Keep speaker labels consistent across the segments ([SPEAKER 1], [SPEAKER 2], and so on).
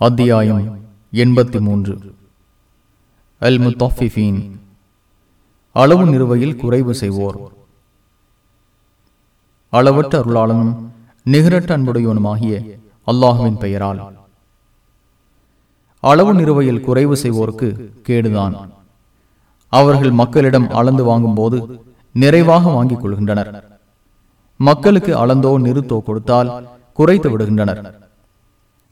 [SPEAKER 1] அத்தியாயம் எண்பத்தி மூன்று அல் முத்தஃபிஃபீன் அளவு நிறுவையில் குறைவு செய்வோர். அளவற்ற அருளாளனும் நிகரட்ட அன்புடையவனுமாகிய அல்லாஹுவின் பெயரால். அளவு நிறுவையில் குறைவு செய்வோருக்கு கேடுதான். அவர்கள் மக்களிடம் அளந்து வாங்கும் போது நிறைவாக வாங்கிக் கொள்கின்றனர். மக்களுக்கு அளந்தோ நிறுத்தோ கொடுத்தால் குறைத்து விடுகின்றனர்.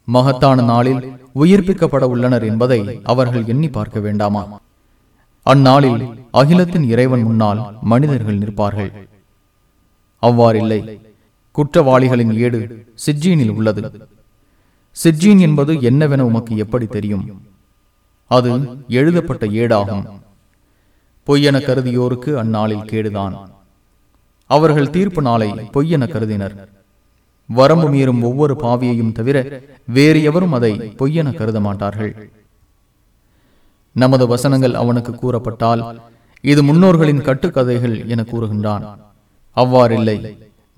[SPEAKER 1] மகத்தான நாளில் உயிர்ப்பிக்கப்பட உள்ளனர் என்பதை அவர்கள் எண்ணி பார்க்க வேண்டாமா? அந்நாளில் அகிலத்தின் இறைவன் முன்னால் மனிதர்கள் நிற்பார்கள். அவ்வாறில்லை. குற்றவாளிகளின் ஏடு சிஜீனில் உள்ளது. சிஜீன் என்பது என்னவென உமக்கு எப்படி தெரியும்? அது எழுதப்பட்ட ஏடாகும். பொய்யென கருதியோருக்கு அந்நாளில் கேடுதான். அவர்கள் தீர்ப்பு நாளை பொய்யென கருதினர். வரம்பு மீறும் ஒவ்வொரு பாவியையும் தவிர வேறு எவரும் அதை பொய்யென கருத மாட்டார்கள் நமது வசனங்கள் அவனுக்கு கூறப்பட்டால் இது முன்னோர்களின் கட்டுக்கதைகள் என கூறுகின்றான். அவ்வாறில்லை.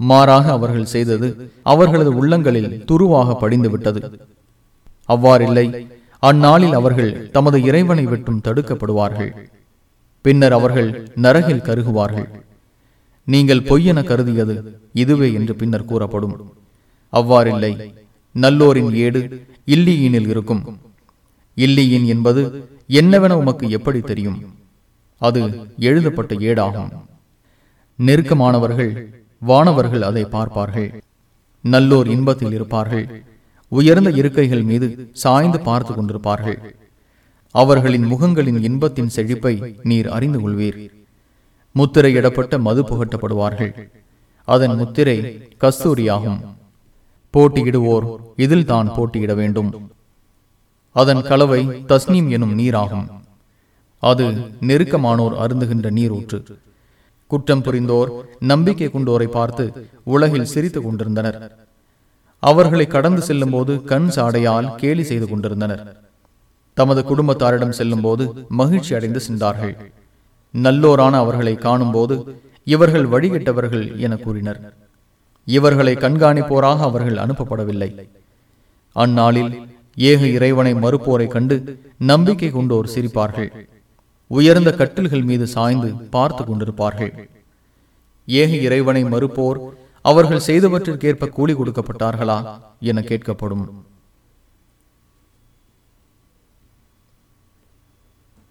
[SPEAKER 1] மாறாக அவர்கள் செய்தது அவர்களது உள்ளங்களில் துருவாக படிந்து விட்டது அவ்வாறில்லை. அந்நாளில் அவர்கள் தமது இறைவனை விட்டும் தடுக்கப்படுவார்கள். பின்னர் அவர்கள் நரகில் கருகுவார்கள். நீங்கள் பொய்யென கருதியது இதுவே என்று பின்னர் கூறப்படும். அவ்வாறில்லை. நல்லோரின் ஏடு இல்லியினில் இருக்கும். இல்லியின் என்பது என்னவென உமக்கு எப்படி தெரியும்? அது எழுதப்பட்ட ஏடாகும். நெருக்கமானவர்கள் வானவர்கள் அதை பார்ப்பார்கள். நல்லோர் இன்பத்தில் இருப்பார்கள். உயர்ந்த இருக்கைகள் மீது சாய்ந்து பார்த்து கொண்டிருப்பார்கள். அவர்களின் முகங்களின் இன்பத்தின் செழிப்பை நீர் அறிந்து கொள்வீர். முத்திரையிடப்பட்ட மது புகட்டப்படுவார்கள். அதன் முத்திரை கஸ்தூரியாகும். போட்டியிடுவோர் இதில் தான் போட்டியிட வேண்டும். அதன் கலவை தஸ்னீம் எனும் நீராகும். அது நெருக்கமானோர் அருந்துகின்ற நீரூற்று. குற்றம் புரிந்தோர் நம்பிக்கை கொண்டோரை பார்த்து உலகில் சிரித்துக் கொண்டிருந்தனர். அவர்களை கடந்து செல்லும் போது கண் சாடையால் கேலி செய்து கொண்டிருந்தனர். தமது குடும்பத்தாரிடம் செல்லும் போது மகிழ்ச்சி அடைந்து சென்றார்கள். நல்லோரான அவர்களை காணும் போது இவர்கள் வழிகட்டவர்கள் என கூறினர். இவர்களை கண்காணிப்போராக அவர்கள் அனுப்பப்படவில்லை. அந்நாளில் ஏக இறைவனை மறுப்போரை கண்டு நம்பிக்கை கொண்டோர் சிரிப்பார்கள். உயர்ந்த கட்டில்கள் மீது சாய்ந்து பார்த்து கொண்டிருப்பார்கள். ஏக இறைவனை மறுப்போர் அவர்கள் செய்தவற்றிற்கேற்ப கூலி கொடுக்கப்பட்டார்களா என கேட்கப்படும்.